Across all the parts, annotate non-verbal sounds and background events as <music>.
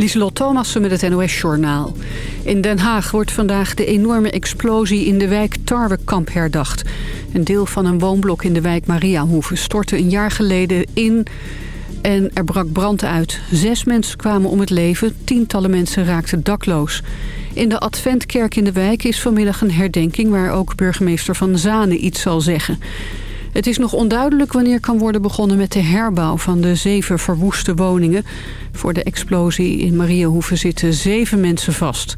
Lieselot Thomassen met het NOS-journaal. In Den Haag wordt vandaag de enorme explosie in de wijk Tarwekamp herdacht. Een deel van een woonblok in de wijk Mariahoeve stortte een jaar geleden in... en er brak brand uit. Zes mensen kwamen om het leven, tientallen mensen raakten dakloos. In de Adventkerk in de wijk is vanmiddag een herdenking... waar ook burgemeester Van Zanen iets zal zeggen... Het is nog onduidelijk wanneer kan worden begonnen met de herbouw van de zeven verwoeste woningen. Voor de explosie in Mariahoeve zitten zeven mensen vast.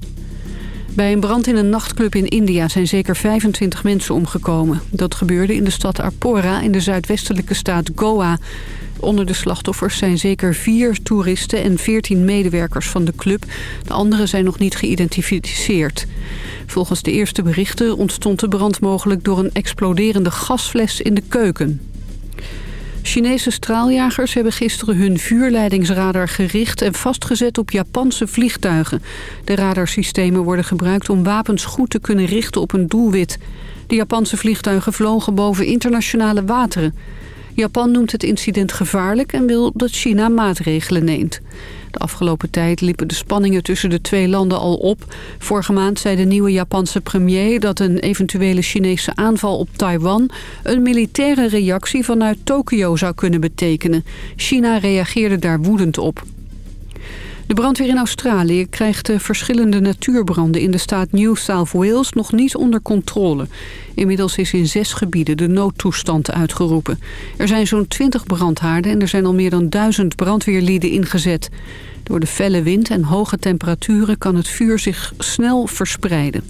Bij een brand in een nachtclub in India zijn zeker 25 mensen omgekomen. Dat gebeurde in de stad Arpora in de zuidwestelijke staat Goa. Onder de slachtoffers zijn zeker vier toeristen en 14 medewerkers van de club. De anderen zijn nog niet geïdentificeerd. Volgens de eerste berichten ontstond de brand mogelijk door een exploderende gasfles in de keuken. Chinese straaljagers hebben gisteren hun vuurleidingsradar gericht en vastgezet op Japanse vliegtuigen. De radarsystemen worden gebruikt om wapens goed te kunnen richten op een doelwit. De Japanse vliegtuigen vlogen boven internationale wateren. Japan noemt het incident gevaarlijk en wil dat China maatregelen neemt. De afgelopen tijd liepen de spanningen tussen de twee landen al op. Vorige maand zei de nieuwe Japanse premier dat een eventuele Chinese aanval op Taiwan... een militaire reactie vanuit Tokio zou kunnen betekenen. China reageerde daar woedend op. De brandweer in Australië krijgt de verschillende natuurbranden in de staat New South Wales nog niet onder controle. Inmiddels is in zes gebieden de noodtoestand uitgeroepen. Er zijn zo'n 20 brandhaarden en er zijn al meer dan duizend brandweerlieden ingezet. Door de felle wind en hoge temperaturen kan het vuur zich snel verspreiden.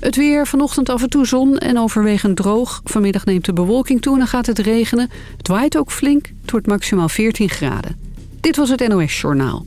Het weer, vanochtend af en toe zon en overwegend droog. Vanmiddag neemt de bewolking toe en dan gaat het regenen. Het waait ook flink, het wordt maximaal 14 graden. Dit was het NOS Journaal.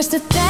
De mooiste tijd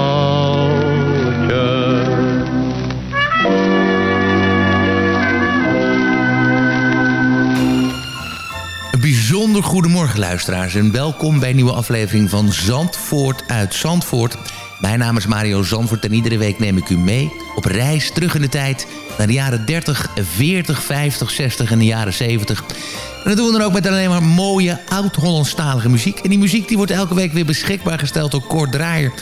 Bijzonder goedemorgen luisteraars en welkom bij een nieuwe aflevering van Zandvoort uit Zandvoort. Mijn naam is Mario Zandvoort en iedere week neem ik u mee op reis terug in de tijd naar de jaren 30, 40, 50, 60 en de jaren 70. En dat doen we dan ook met alleen maar mooie oud-Hollandstalige muziek. En die muziek die wordt elke week weer beschikbaar gesteld door Kort Draaier.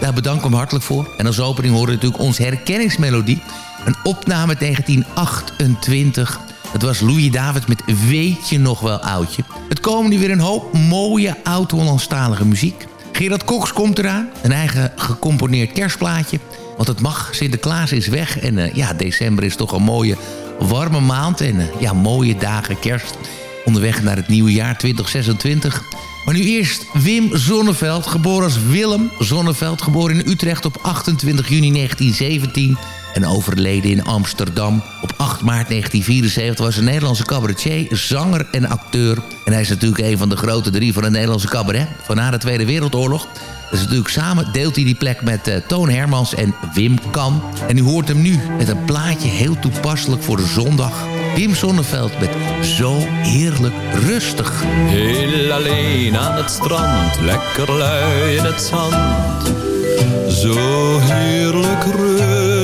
Daar bedank ik hem hartelijk voor. En als opening horen we natuurlijk onze herkenningsmelodie. Een opname 1928. Het was Louis David met Weet je nog wel oudje. Het komen nu weer een hoop mooie oud-Hollandstalige muziek. Gerard Cox komt eraan. Een eigen gecomponeerd kerstplaatje. Want het mag, Sinterklaas is weg. En eh, ja, december is toch een mooie warme maand. En eh, ja, mooie dagen kerst. Onderweg naar het nieuwe jaar 2026. Maar nu eerst Wim Zonneveld, geboren als Willem Zonneveld. Geboren in Utrecht op 28 juni 1917 en overleden in Amsterdam. Op 8 maart 1974 was een Nederlandse cabaretier, zanger en acteur. En hij is natuurlijk een van de grote drie van het Nederlandse cabaret... van na de Tweede Wereldoorlog. Dus natuurlijk samen deelt hij die plek met uh, Toon Hermans en Wim Kan. En u hoort hem nu met een plaatje heel toepasselijk voor de zondag. Wim Sonneveld met Zo Heerlijk Rustig. Heel alleen aan het strand, lekker lui in het zand. Zo heerlijk rustig,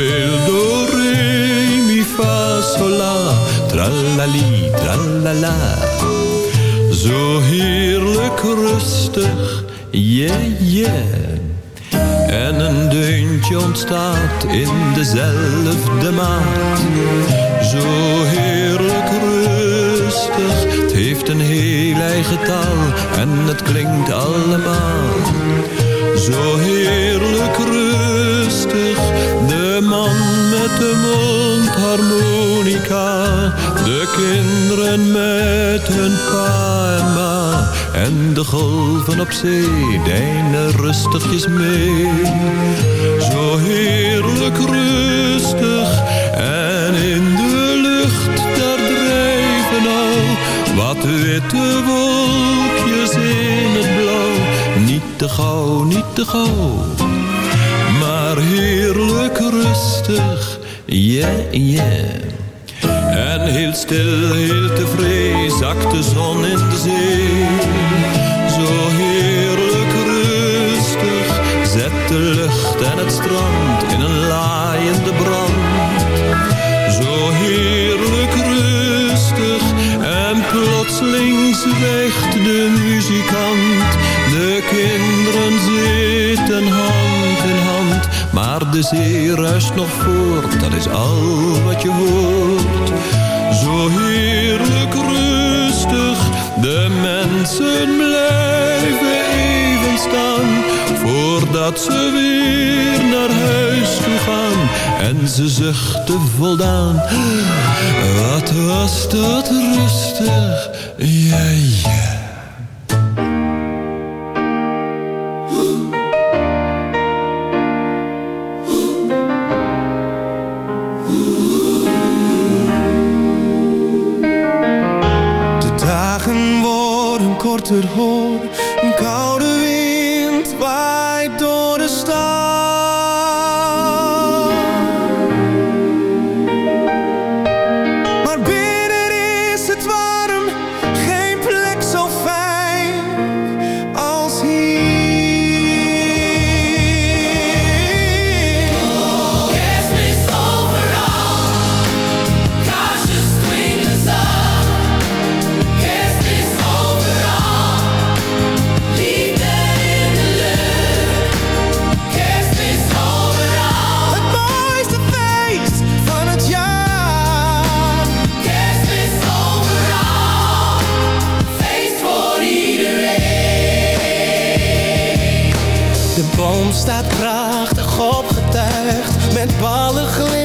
Speelt door re, mi, fa, sol, la, tralali, tralala. Zo heerlijk rustig, yeah, yeah. En een deuntje ontstaat in dezelfde maat. Zo heerlijk rustig, het heeft een heel eigen taal en het klinkt allemaal. Zo heerlijk rustig, man met de mondharmonica. De kinderen met hun pa en ma. En de golven op zee deinen rustigjes mee. Zo heerlijk rustig en in de lucht daar drijven al wat witte wolkjes in het blauw. Niet te gauw, niet te gauw, heerlijk rustig, yeah, yeah. En heel stil, heel tevreden, zakt de zon in de zee. Zo heerlijk rustig, zet de lucht en het strand zee ruist nog voort, dat is al wat je hoort. Zo heerlijk rustig, de mensen blijven even staan, voordat ze weer naar huis toe gaan. En ze zuchten voldaan, wat was dat rustig, ja. Met ballen glimmend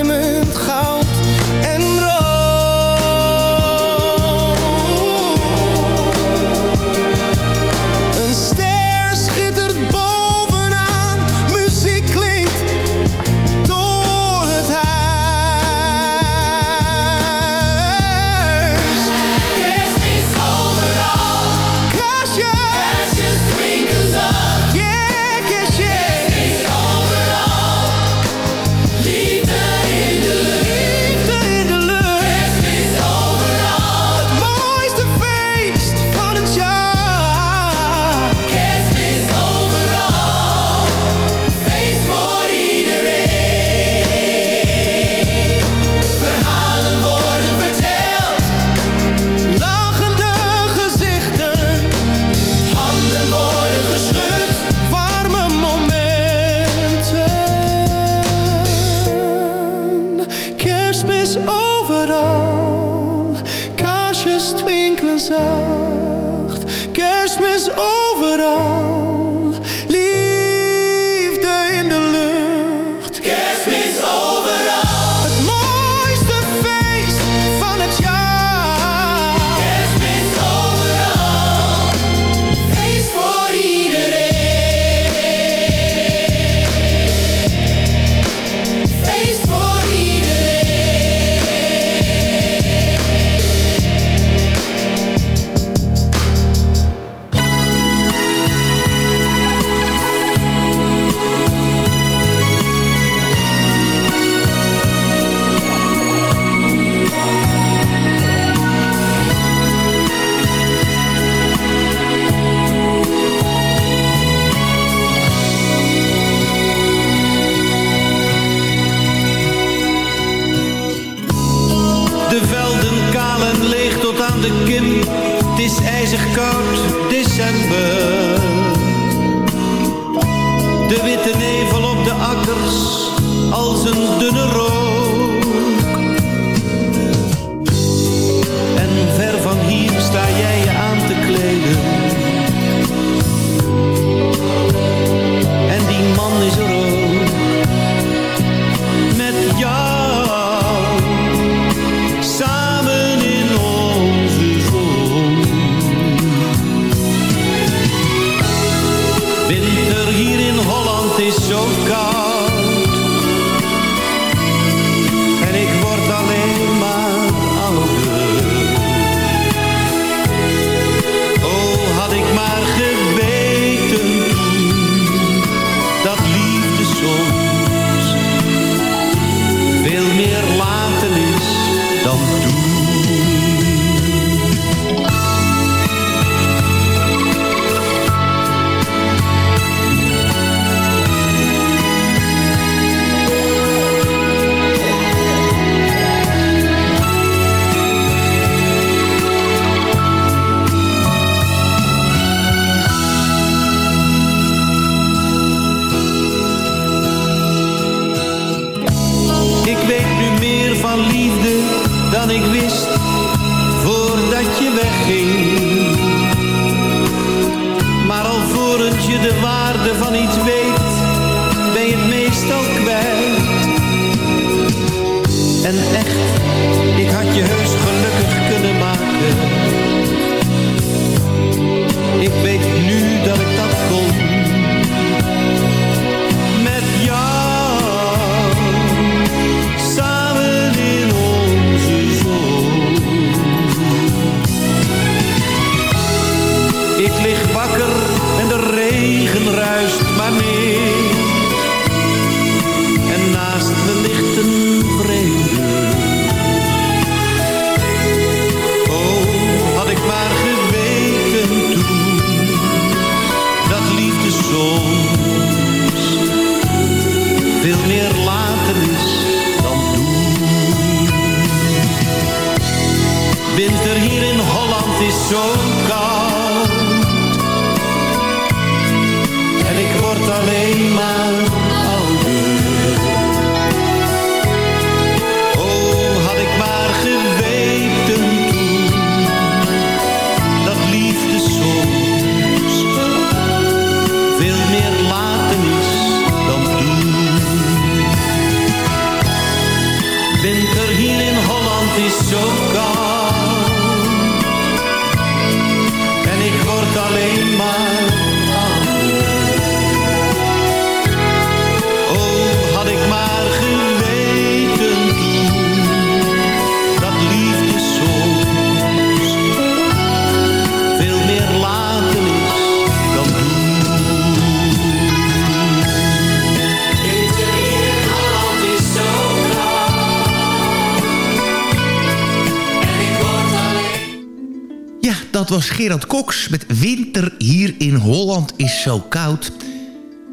Ja, dat was Gerard Cox met Winter hier in Holland is zo koud.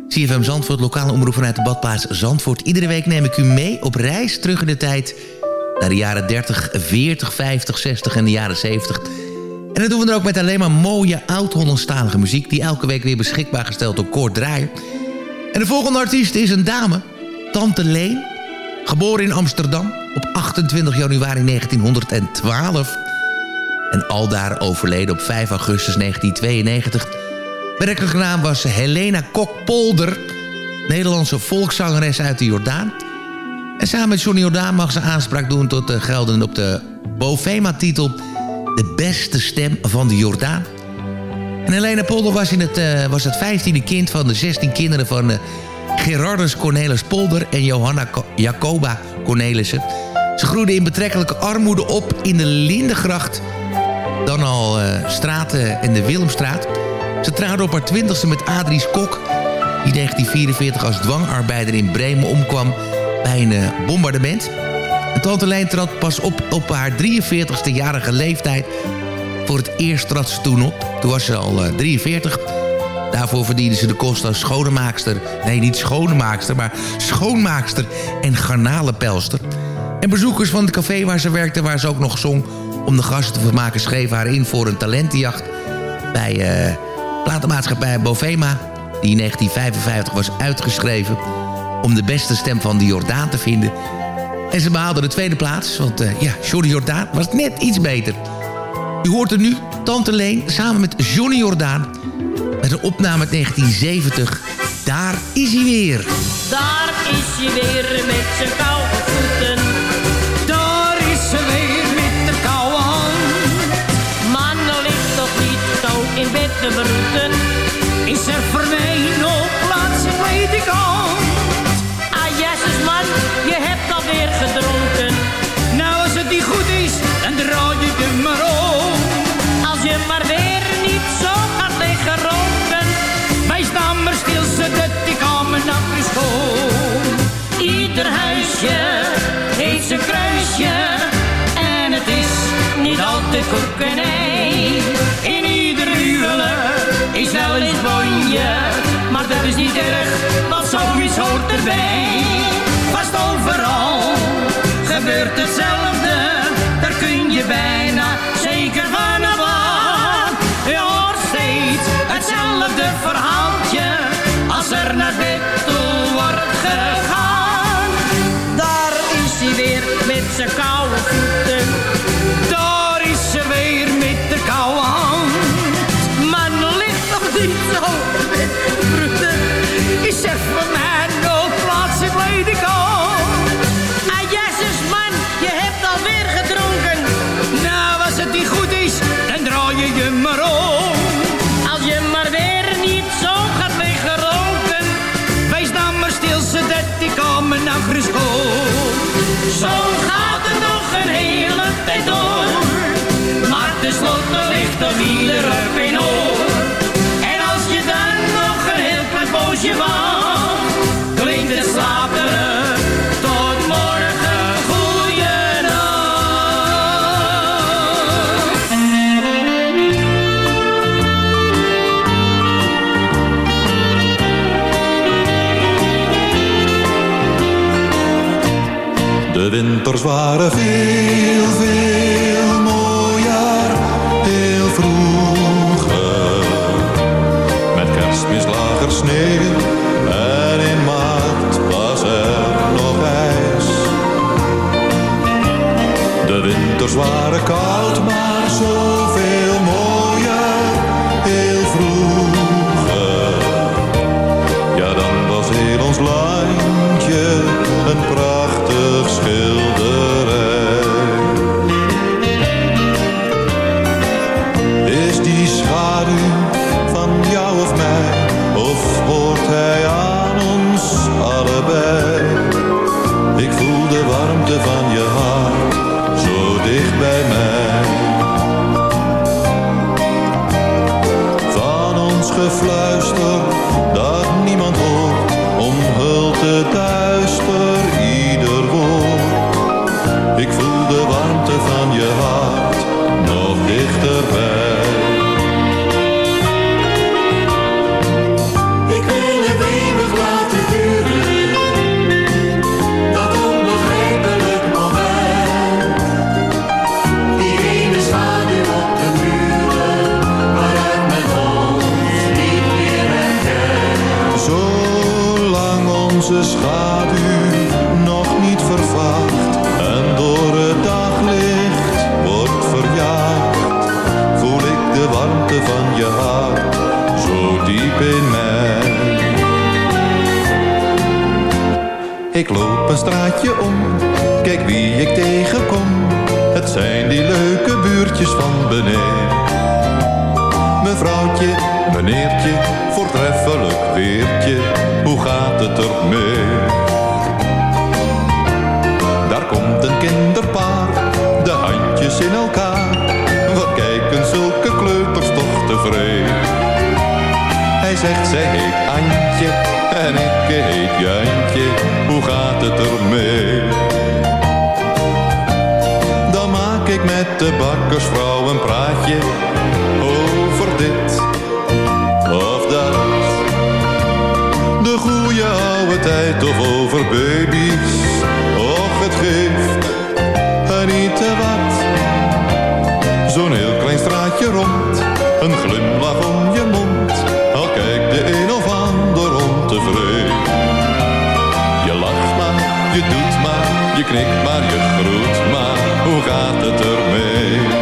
CFM Zandvoort, lokale omroep vanuit de badplaats Zandvoort. Iedere week neem ik u mee op reis terug in de tijd... naar de jaren 30, 40, 50, 60 en de jaren 70. En dat doen we dan ook met alleen maar mooie oud-Hollandstalige muziek... die elke week weer beschikbaar gesteld door Kort Draaier. En de volgende artiest is een dame, Tante Leen... geboren in Amsterdam op 28 januari 1912... en aldaar overleden op 5 augustus 1992... Werkelijke naam was Helena Kok-Polder. Nederlandse volkszangeres uit de Jordaan. En samen met Johnny Jordaan mag ze aanspraak doen tot de gelden op de Bovema-titel... De beste stem van de Jordaan. En Helena Polder was, in het, eh, was het vijftiende kind van de 16 kinderen van eh, Gerardus Cornelis Polder... en Johanna Co- Jacoba Cornelissen. Ze groeiden in betrekkelijke armoede op in de Lindengracht... dan al eh, straten in de Willemstraat... Ze trouwde op haar twintigste met Adries Kok... die 1944 als dwangarbeider in Bremen omkwam bij een eh, bombardement. En Tante Lijn trad pas op op haar 43ste jarige leeftijd. Voor het eerst trad ze toen op. Toen was ze al eh, 43. Daarvoor verdiende ze de kost als schoonmaakster. Nee, niet schoonmaakster, maar schoonmaakster en garnalenpelster. En bezoekers van het café waar ze werkte... waar ze ook nog zong... Om de gasten te vermaken schreef haar in voor een talentenjacht... bij uh, platenmaatschappij Bovema... die in 1955 was uitgeschreven... om de beste stem van de Jordaan te vinden. En ze behaalde de tweede plaats, want uh, ja, Johnny Jordaan was net iets beter. U hoort er nu Tante Leen samen met Johnny Jordaan... met een opname uit 1970. Daar is hij weer. Daar is hij weer met zijn koude voeten. Is er voor mij nog plaats in ledikant? Ah, jezus man, je hebt alweer gedronken. Nou, als het niet goed is, dan draai je er maar om. Als je maar weer niet zo gaat liggen roken. Wij staan maar stil, zodat die kamer nog is schoon. Ieder huisje heeft zijn kruisje. En het is niet altijd koek Maar dat is niet erg, want zoiets hoort erbij. Vast overal gebeurt hetzelfde. Daar kun je bijna zeker van aan. Je hoort steeds hetzelfde verhaaltje. Als er naar bed toe wordt gegaan. Daar is hij weer met zijn koude voeten. Ieder op een. En als je dan nog een heel klein poosje wacht, klinkt het slaperen tot morgen. Goeienacht. De winters waren veel Ik loop een straatje om, kijk wie ik tegenkom. Het zijn die leuke buurtjes van beneden. Mevrouwtje, meneertje, voortreffelijk weertje, hoe gaat het ermee? Daar komt een kinderpaar, de handjes in elkaar. Wat kijken zulke kleuters toch tevreden? Hij zegt, zij en heet hoe gaat het ermee? Dan maak ik met de bakkersvrouw een praatje over dit of dat. De goede oude tijd of over baby's, och het geeft er niet te wat. Zo'n heel klein straatje rond, een glimlach om je mond. Al kijkt de een of Je lacht maar, je doet maar, je knikt maar, je groet maar. Hoe gaat het ermee?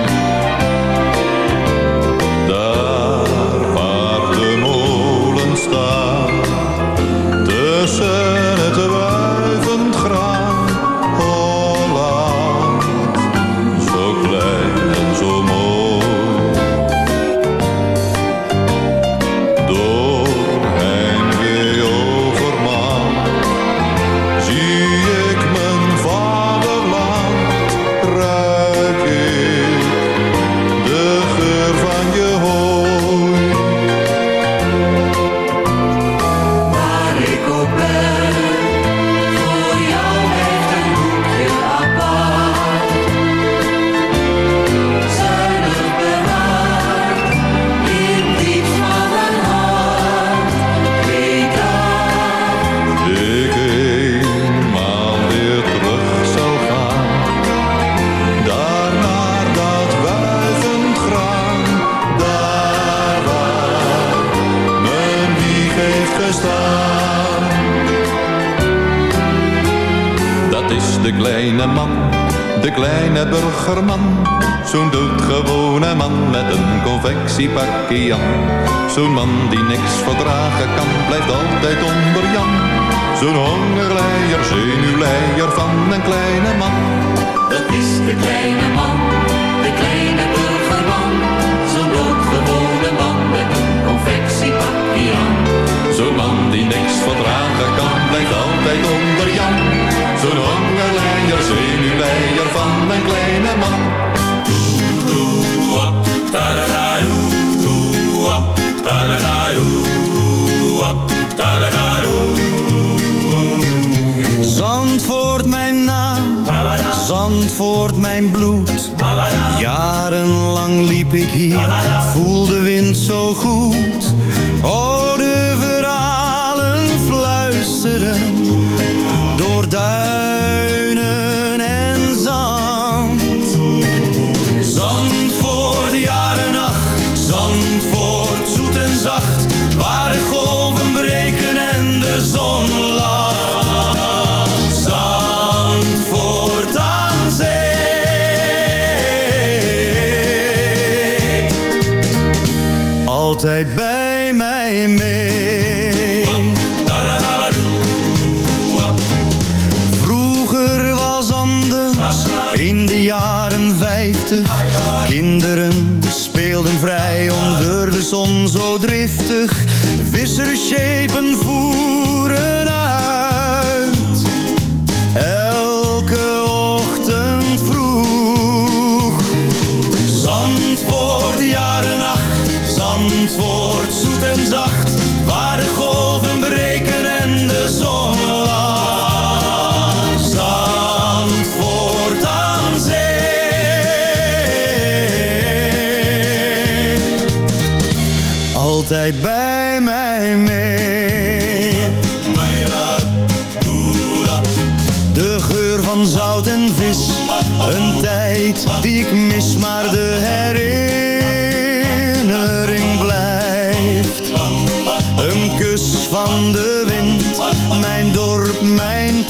Burgerman, zo'n doodgewone man met een confectiepakje aan. Zo'n man die niks verdragen kan, blijft altijd onder Jan. Zo'n hongerleier, zenuwleier van een kleine man. dat is de kleine man, de kleine burgerman. Zo'n doodgewone man met een confectiepakje aan. Zo'n man die niks verdragen kan, blijft altijd onder Jan. Zo'n hongerleier, zenuwleier van een kleine man. Zandvoort mijn naam, Zandvoort mijn bloed. Jarenlang liep ik hier, voel de wind zo goed. Oude in de jaren vijftig. Kinderen speelden vrij onder de zon zo driftig. Visserschepen voeren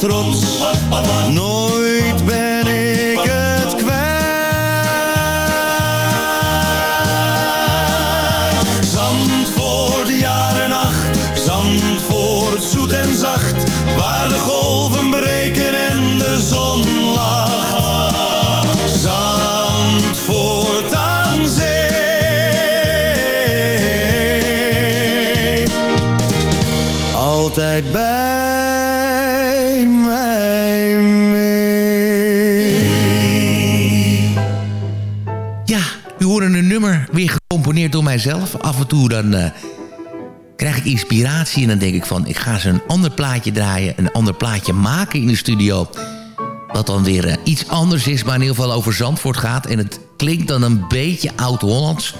trots. mijzelf. Af en toe dan eh, krijg ik inspiratie en dan denk ik van... ik ga ze een ander plaatje draaien, een ander plaatje maken in de studio... wat dan weer eh, iets anders is, maar in ieder geval over Zandvoort gaat. En het klinkt dan een beetje oud-Hollands...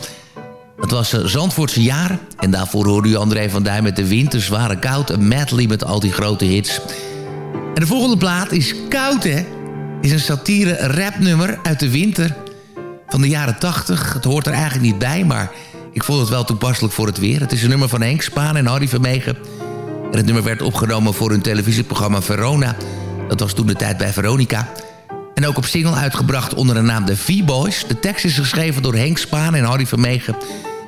Het was eh, Zandvoortse jaar. En daarvoor hoorde u André van Duin met De Winter, Zware Koud... en medley met al die grote hits. En de volgende plaat is Koud, hè? Is een satire rapnummer uit de winter van de jaren 80. Het hoort er eigenlijk niet bij, maar ik vond het wel toepasselijk voor het weer. Het is een nummer van Henk Spaan en Harry Vermegen. En het nummer werd opgenomen voor hun televisieprogramma Verona. Dat was toen de tijd bij Veronica. En ook op single uitgebracht onder de naam de V-Boys. De tekst is geschreven door Henk Spaan en Harry Vermegen.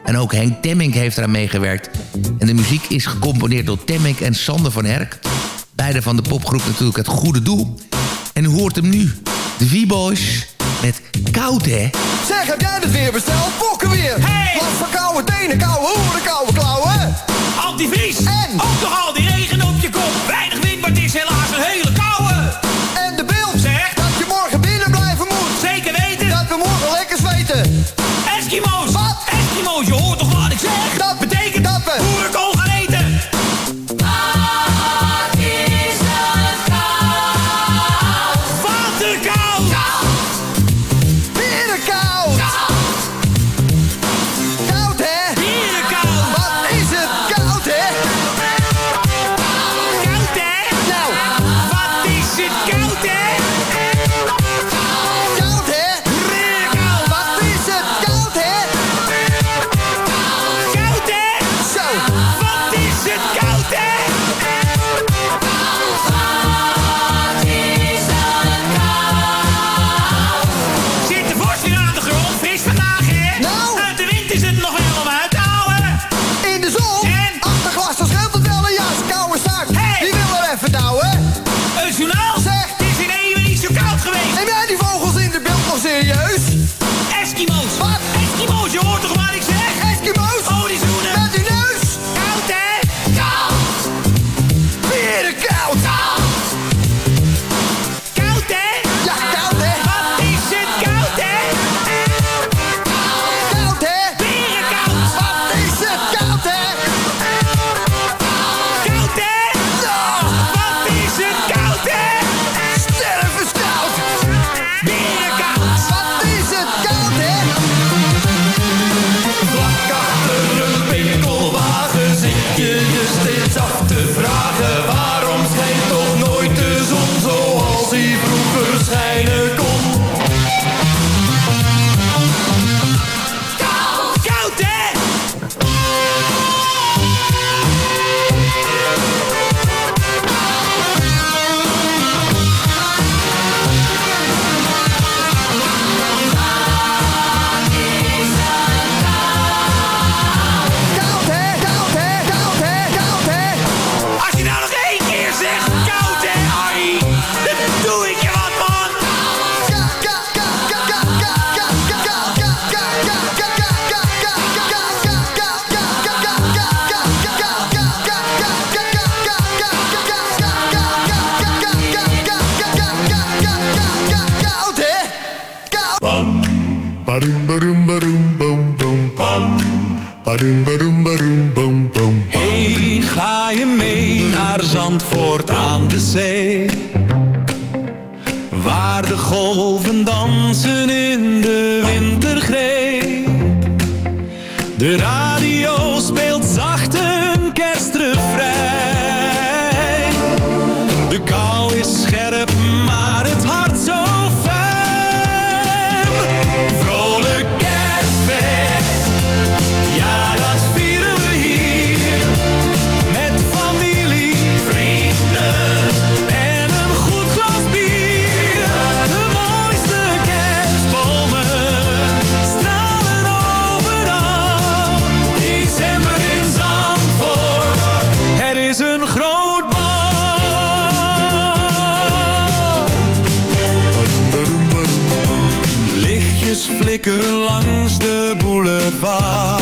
En ook Henk Temmink heeft eraan meegewerkt. En de muziek is gecomponeerd door Temmink en Sander van Herk. Beide van de popgroep natuurlijk het goede doel. En u hoort hem nu. De V-Boys met koud, hè? Zeg, heb jij het weer besteld? Fokken weer! Hey! Last van koude tenen, koude hoeren, koude klauwen! Antivries! En ook nog al die regen op je kop! De radio speelt zacht een kerstrefrein. De kou is scherp weken langs de boulevard.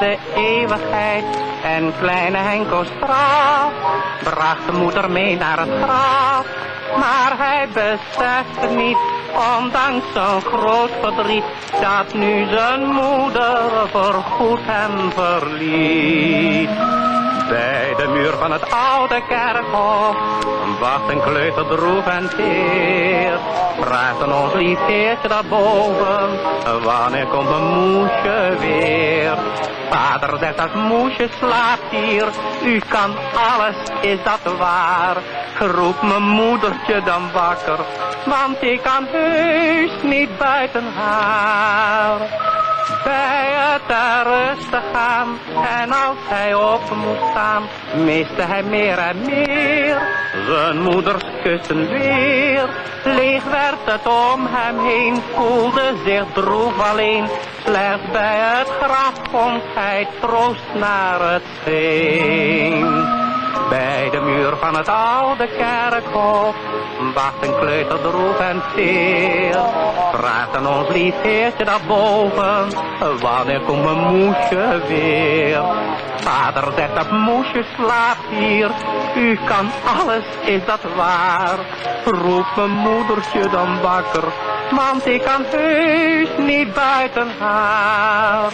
de eeuwigheid. En kleine Henko straf bracht de moeder mee naar het graf. Maar hij besefte niet, ondanks zo'n groot verdriet, dat nu zijn moeder voorgoed hem verliet. Bij de muur van het oude kerkhof wacht een kleuter droef en teer. Aan ons lief heertje daarboven, wanneer komt mijn moesje weer? Vader zegt als moesje slaapt hier, u kan alles, is dat waar? Roep mijn moedertje dan wakker, want ik kan heus niet buiten haar bij het ter rust te gaan. En als hij op moest staan, miste hij meer en meer. Zijn moeders kussen weer, leeg werd het om hem heen, voelde zich droef alleen. Slechts bij het graf vond hij troost naar het scheen. Bij de muur van het oude kerkhof wacht een kleuter droef en teer. Vraagt aan ons lief heertje daarboven, wanneer komt mijn moesje weer? Vader zegt dat moesje slaapt hier, u kan alles, is dat waar? Roep mijn moedertje dan wakker, want ik kan heus niet buiten haar.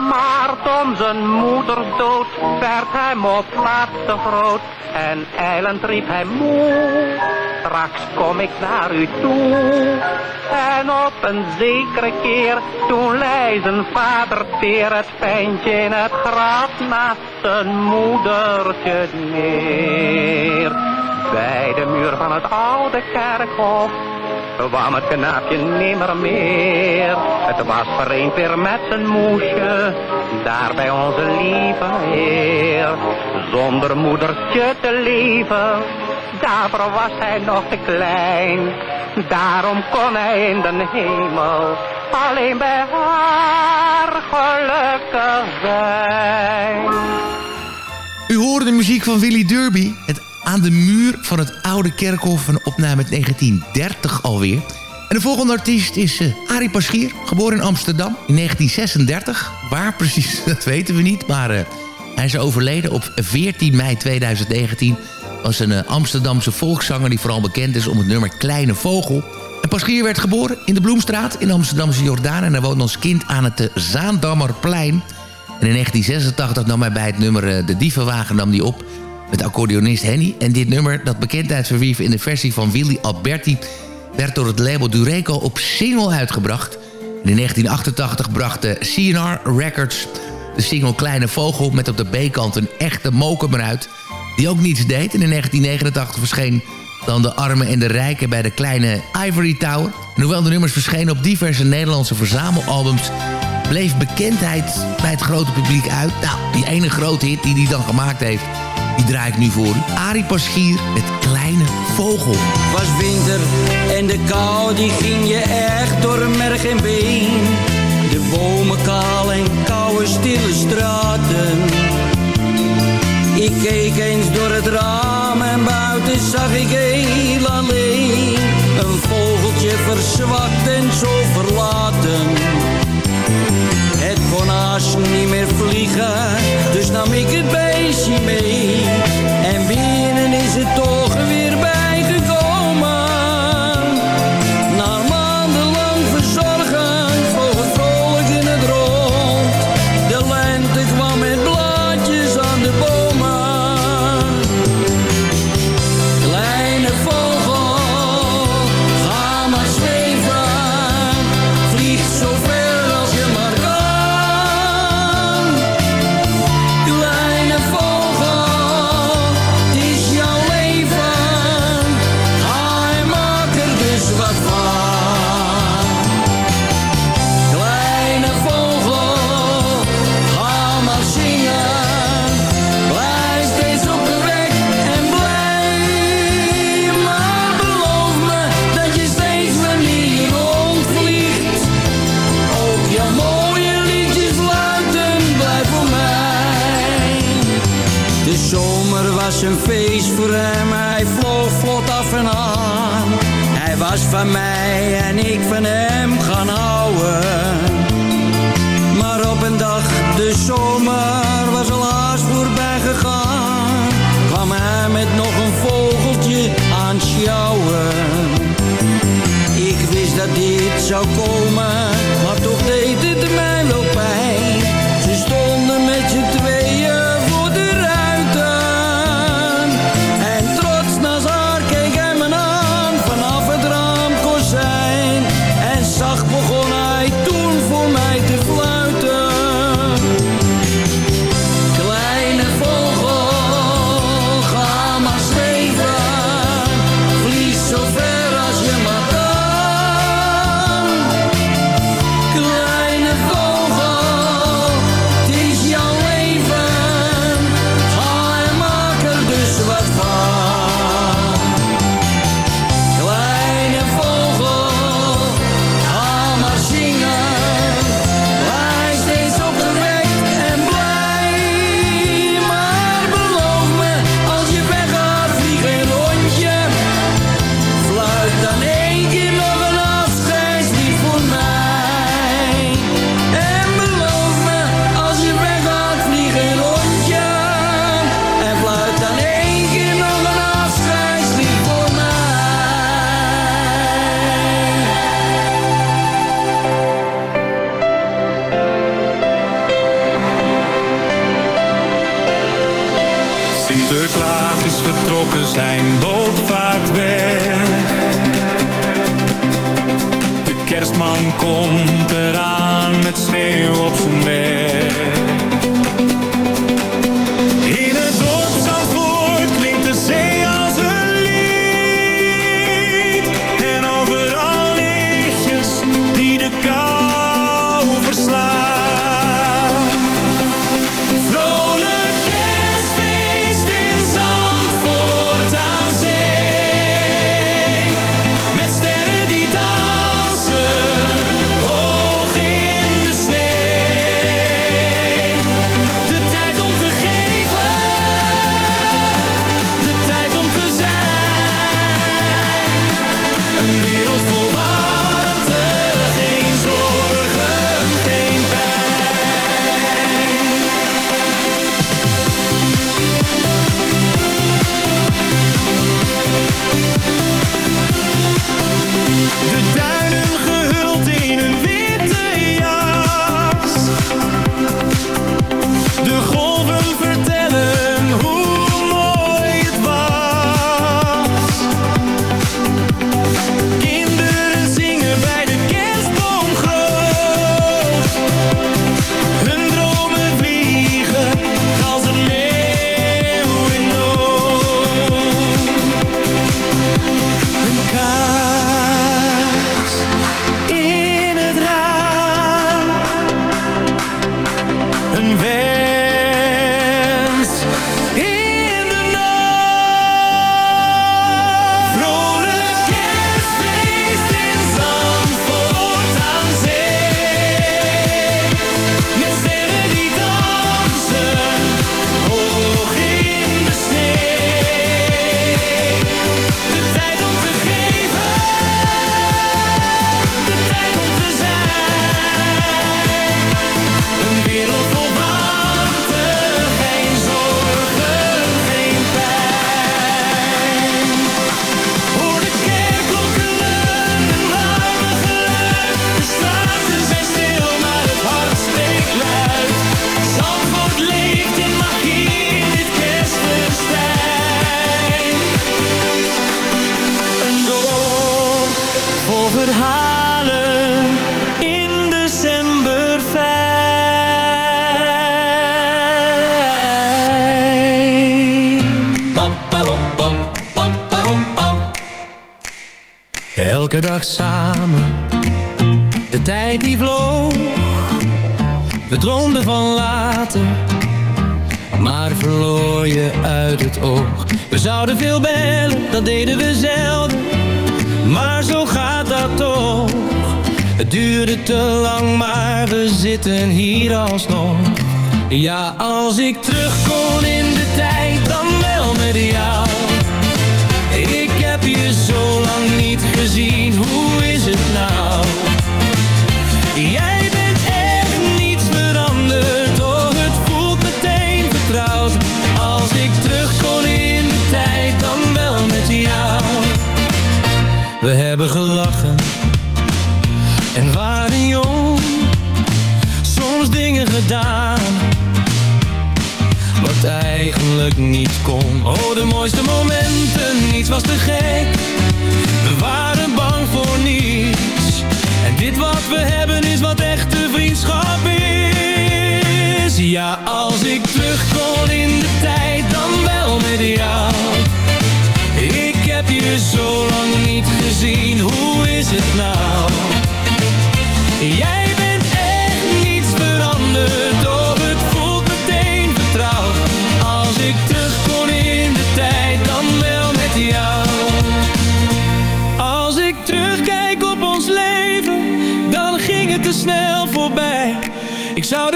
Maar om zijn moeders dood werd hem op plaats te groot. En eilend riep hij moe, straks kom ik naar u toe. En op een zekere keer, toen lei zijn vader teer het pijntje in het graf naast zijn moedertje neer. Bij de muur van het oude kerkhof kwam het knaapje nimmer meer. Het was vereend weer met zijn moesje, daar bij onze lieve Heer. Zonder moedertje te leven, daarvoor was hij nog te klein. Daarom kon hij in de hemel alleen bij haar gelukkig zijn. U hoorde de muziek van Willy Derby. Het aan de muur van het oude kerkhof. Een opname uit 1930 alweer. En de volgende artiest is uh, Arie Paschier. Geboren in Amsterdam in 1936. Waar precies, <laughs> dat weten we niet. Maar uh, hij is overleden op 14 mei 2019. Was een uh, Amsterdamse volkszanger die vooral bekend is om het nummer Kleine Vogel. En Paschier werd geboren in de Bloemstraat in Amsterdamse Jordaan. En hij woonde als kind aan het Zaandammerplein. En in 1986 nam hij bij het nummer De Dievenwagen nam hij op met accordeonist Henny. En dit nummer, dat bekendheid verwierf in de versie van Willy Alberti... werd door het label Dureco op single uitgebracht. In 1988 bracht de CNR Records de single Kleine Vogel... met op de B-kant een echte mokum die ook niets deed. En in 1989 verscheen dan de armen en de rijken bij de kleine Ivory Tower. En hoewel de nummers verschenen op diverse Nederlandse verzamelalbums... bleef bekendheid bij het grote publiek uit. Nou, die ene grote hit die hij dan gemaakt heeft... die draai ik nu voor u. Arie Paschier met Kleine Vogel. was winter en de kou die ging je echt door merg en been. De bomen kaal en koude stille straten. Ik keek eens door het raam en buiten zag ik heel alleen. Een vogeltje verzwakt en zo verlaten. Kon haast niet meer vliegen, dus nam ik het beestje mee. En binnen is het toch we droomden van later. Maar verloor je uit het oog. We zouden veel bellen, dat deden we zelden. Maar zo gaat dat toch. Het duurde te lang, maar we zitten hier alsnog. Ja, als ik terug kon in de tijd, dan wel met jou. Ik heb je zo lang niet gezien, hoe We hebben gelachen en waren jong, soms dingen gedaan wat eigenlijk niet kon. Oh, de mooiste momenten, niets was te gek. We waren bang voor niets. En dit wat we hebben is wat echte vriendschap is. Ja, als ik terug kon in de tijd, dan wel met jou.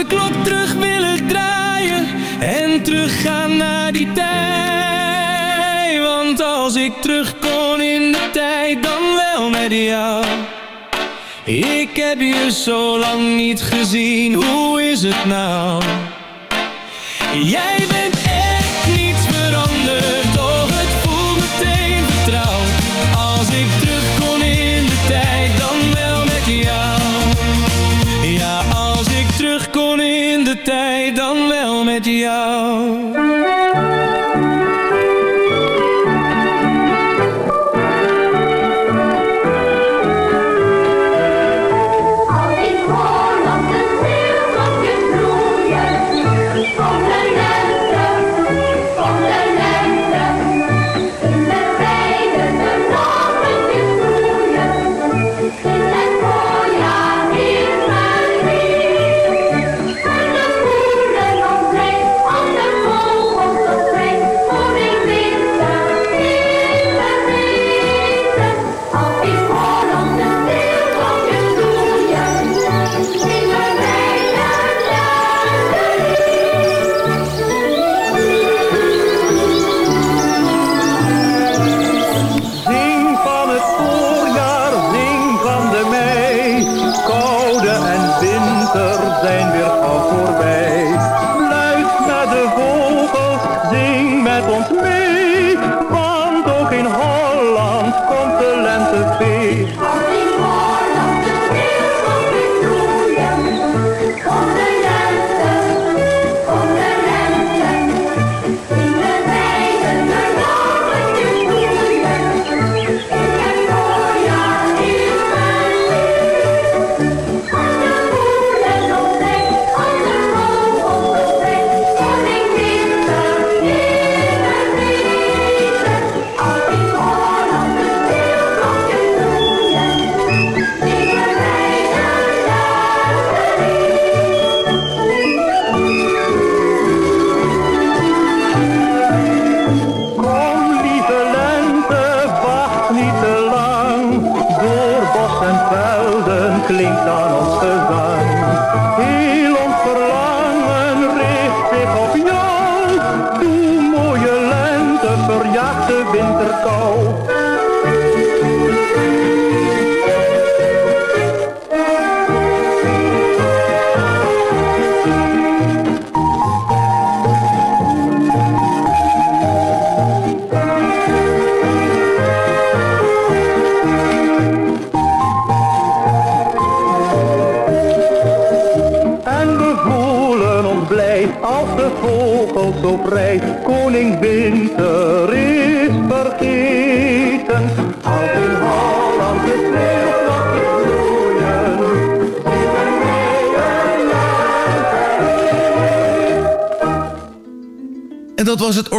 Klok terug willen draaien en teruggaan naar die tijd. Want als ik terug kon in de tijd, dan wel met jou. Ik heb je zo lang niet gezien, hoe is het nou? Jij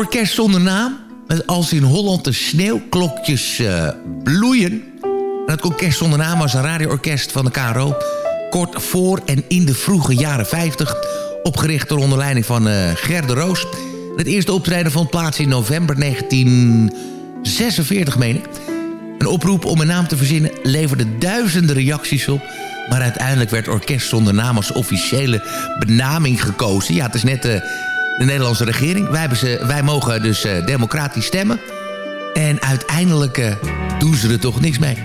Orkest Zonder Naam. Met als in Holland de sneeuwklokjes eh, bloeien. En het orkest zonder naam was een radioorkest van de KRO. Kort voor en in de vroege jaren 50. Opgericht door onder leiding van uh, Ger de Roos. Het eerste optreden vond plaats in november 1946, meen ik. Een oproep om een naam te verzinnen leverde duizenden reacties op... maar uiteindelijk werd Orkest Zonder Naam als officiële benaming gekozen. Ja, het is net uh, de Nederlandse regering. Wij, hebben ze, wij mogen dus uh, democratisch stemmen. En uiteindelijk uh, doen ze er toch niks mee.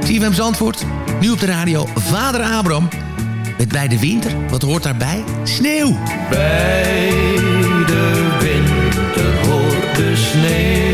CFM Zandvoort, nu op de radio Vader Abraham... met bij de winter, wat hoort daarbij? Sneeuw! Bij de winter hoort de sneeuw.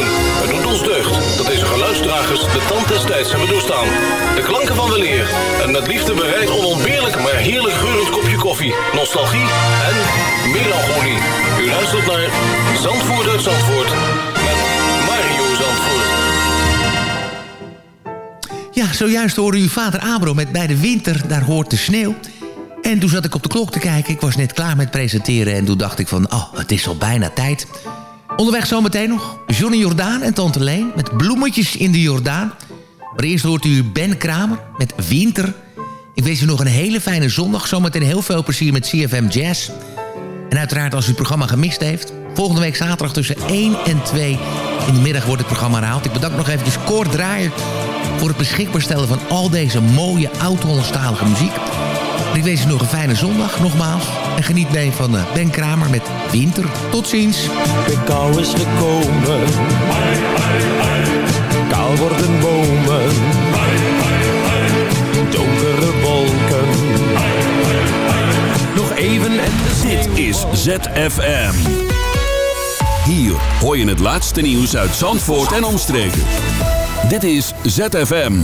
Ons deugd dat deze geluidsdragers de tand des tijds hebben doorstaan. De klanken van weleer en met liefde bereid onontbeerlijk maar heerlijk geurend kopje koffie, nostalgie en melancholie. U luistert naar Zandvoort uit Zandvoort met Mario Zandvoort. Ja, zojuist hoorde u vader Abro met Bij de winter, daar hoort de sneeuw. En toen zat ik op de klok te kijken. Ik was net klaar met presenteren en toen dacht ik van... oh, het is al bijna tijd. Onderweg zometeen nog Johnny Jordaan en Tante Leen... met bloemetjes in de Jordaan. Maar eerst hoort u Ben Kramer met Winter. Ik wens u nog een hele fijne zondag. Zometeen heel veel plezier met CFM Jazz. En uiteraard als u het programma gemist heeft... volgende week zaterdag tussen 1 en 2 in de middag wordt het programma herhaald. Ik bedank nog eventjes Koord voor het beschikbaar stellen van al deze mooie oud-Hollandstalige muziek... Ik wens u nog een fijne zondag, nogmaals. En geniet mee van eh, Ben Kramer met Winter. Tot ziens. De kou is gekomen. Kaal worden bomen. Donkere wolken. Nog even en Dit is ZFM. Hier hoor je het laatste nieuws uit Zandvoort en omstreken. Dit is ZFM.